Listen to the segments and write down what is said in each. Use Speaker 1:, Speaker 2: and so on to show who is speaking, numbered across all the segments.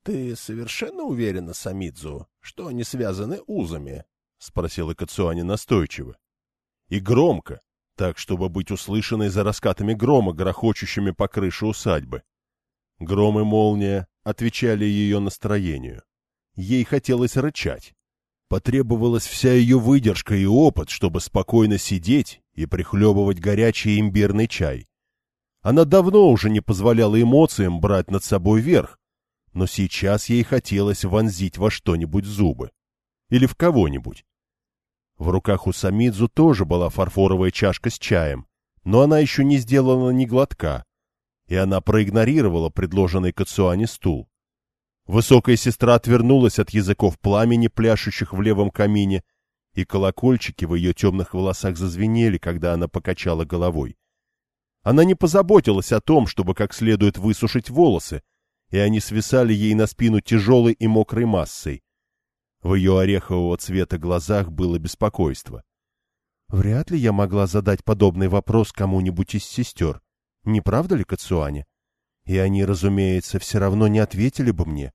Speaker 1: — Ты совершенно уверена, Самидзу, что они связаны узами? — спросила Кацуани настойчиво. И громко, так, чтобы быть услышанной за раскатами грома, грохочущими по крыше усадьбы. Гром и молния отвечали ее настроению. Ей хотелось рычать. Потребовалась вся ее выдержка и опыт, чтобы спокойно сидеть и прихлебывать горячий имбирный чай. Она давно уже не позволяла эмоциям брать над собой верх, но сейчас ей хотелось вонзить во что-нибудь зубы. Или в кого-нибудь. В руках у Самидзу тоже была фарфоровая чашка с чаем, но она еще не сделала ни глотка, и она проигнорировала предложенный Кацуане стул. Высокая сестра отвернулась от языков пламени, пляшущих в левом камине, и колокольчики в ее темных волосах зазвенели, когда она покачала головой. Она не позаботилась о том, чтобы как следует высушить волосы, и они свисали ей на спину тяжелой и мокрой массой. В ее орехового цвета глазах было беспокойство. Вряд ли я могла задать подобный вопрос кому-нибудь из сестер. Не правда ли, Кацуане? И они, разумеется, все равно не ответили бы мне.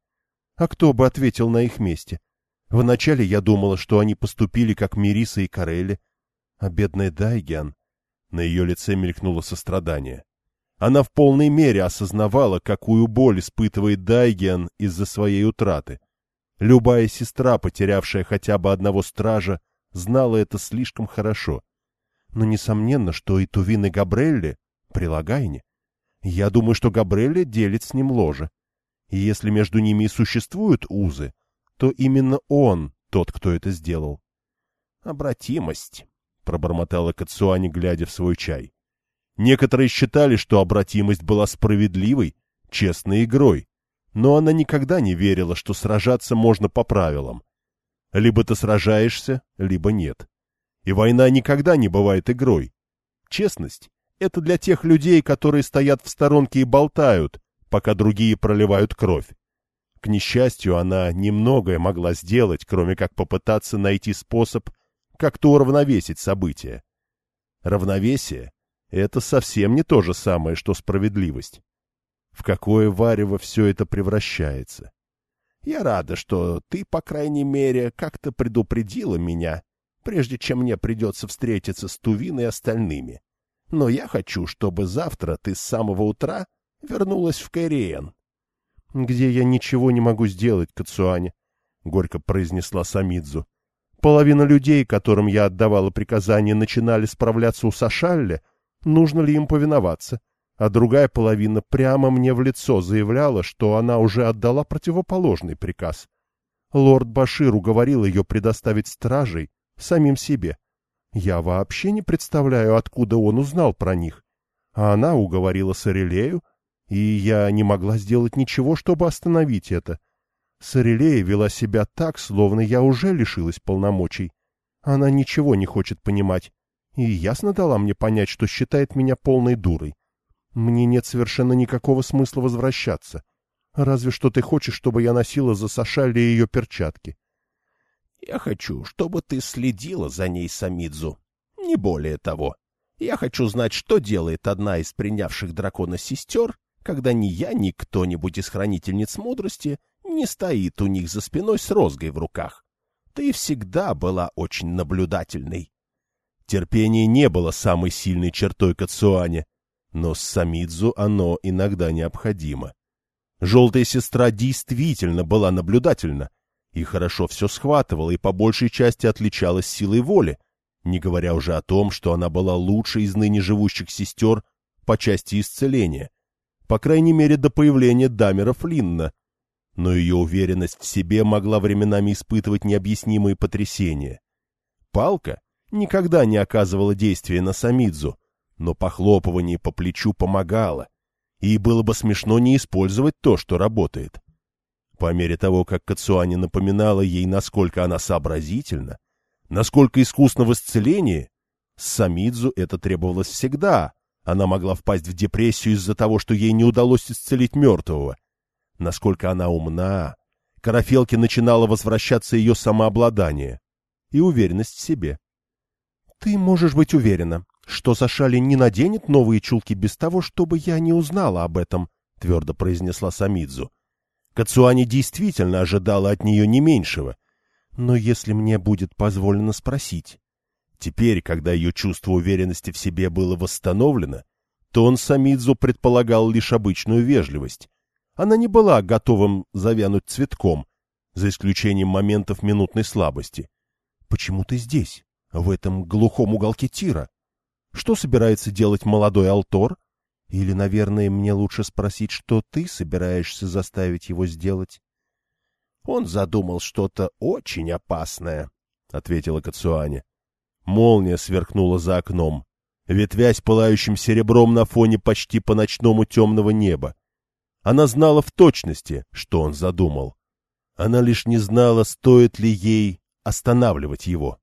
Speaker 1: А кто бы ответил на их месте? Вначале я думала, что они поступили, как Мириса и Карелли. А бедная Дайгиан... На ее лице мелькнуло сострадание. Она в полной мере осознавала, какую боль испытывает Дайгиан из-за своей утраты. Любая сестра, потерявшая хотя бы одного стража, знала это слишком хорошо. Но несомненно, что и Тувин и Габрелли — прилагайне. Я думаю, что Габрелли делит с ним ложе. И если между ними и существуют узы, то именно он тот, кто это сделал. — Обратимость, — пробормотала Кацуани, глядя в свой чай. Некоторые считали, что обратимость была справедливой, честной игрой, но она никогда не верила, что сражаться можно по правилам. Либо ты сражаешься, либо нет. И война никогда не бывает игрой. Честность — это для тех людей, которые стоят в сторонке и болтают, пока другие проливают кровь. К несчастью, она немногое могла сделать, кроме как попытаться найти способ как-то уравновесить события. Равновесие — это совсем не то же самое, что справедливость в какое варево все это превращается. Я рада, что ты, по крайней мере, как-то предупредила меня, прежде чем мне придется встретиться с Тувин и остальными. Но я хочу, чтобы завтра ты с самого утра вернулась в Кэриен. — Где я ничего не могу сделать, Кацуане, — горько произнесла Самидзу. Половина людей, которым я отдавала приказания, начинали справляться у Сашалля. Нужно ли им повиноваться? — а другая половина прямо мне в лицо заявляла, что она уже отдала противоположный приказ. Лорд Башир уговорил ее предоставить стражей самим себе. Я вообще не представляю, откуда он узнал про них. А она уговорила Сорелею, и я не могла сделать ничего, чтобы остановить это. Сорелея вела себя так, словно я уже лишилась полномочий. Она ничего не хочет понимать, и ясно дала мне понять, что считает меня полной дурой. Мне нет совершенно никакого смысла возвращаться. Разве что ты хочешь, чтобы я носила за Сашалли ее перчатки. Я хочу, чтобы ты следила за ней, Самидзу. Не более того. Я хочу знать, что делает одна из принявших дракона сестер, когда ни я, ни кто-нибудь из хранительниц мудрости не стоит у них за спиной с розгой в руках. Ты всегда была очень наблюдательной. Терпение не было самой сильной чертой Кацуане, но с Самидзу оно иногда необходимо. Желтая сестра действительно была наблюдательна и хорошо все схватывала и по большей части отличалась силой воли, не говоря уже о том, что она была лучшей из ныне живущих сестер по части исцеления, по крайней мере до появления Дамера Флинна, но ее уверенность в себе могла временами испытывать необъяснимые потрясения. Палка никогда не оказывала действия на Самидзу, но похлопывание по плечу помогало, и было бы смешно не использовать то, что работает. По мере того, как Кацуани напоминала ей, насколько она сообразительна, насколько искусна в исцелении, с Самидзу это требовалось всегда. Она могла впасть в депрессию из-за того, что ей не удалось исцелить мертвого. Насколько она умна, Карафелке начинало возвращаться ее самообладание и уверенность в себе. — Ты можешь быть уверена, что Сашали не наденет новые чулки без того, чтобы я не узнала об этом, — твердо произнесла Самидзу. Кацуани действительно ожидала от нее не меньшего. Но если мне будет позволено спросить... Теперь, когда ее чувство уверенности в себе было восстановлено, то он Самидзу предполагал лишь обычную вежливость. Она не была готовым завянуть цветком, за исключением моментов минутной слабости. «Почему ты здесь, в этом глухом уголке тира? Что собирается делать молодой Алтор? Или, наверное, мне лучше спросить, что ты собираешься заставить его сделать?»
Speaker 2: «Он задумал что-то очень опасное», — ответила Кацуаня.
Speaker 1: Молния сверкнула за окном, ветвясь пылающим серебром на фоне почти по ночному темного неба. Она знала в точности, что он задумал. Она лишь не знала, стоит ли ей останавливать его.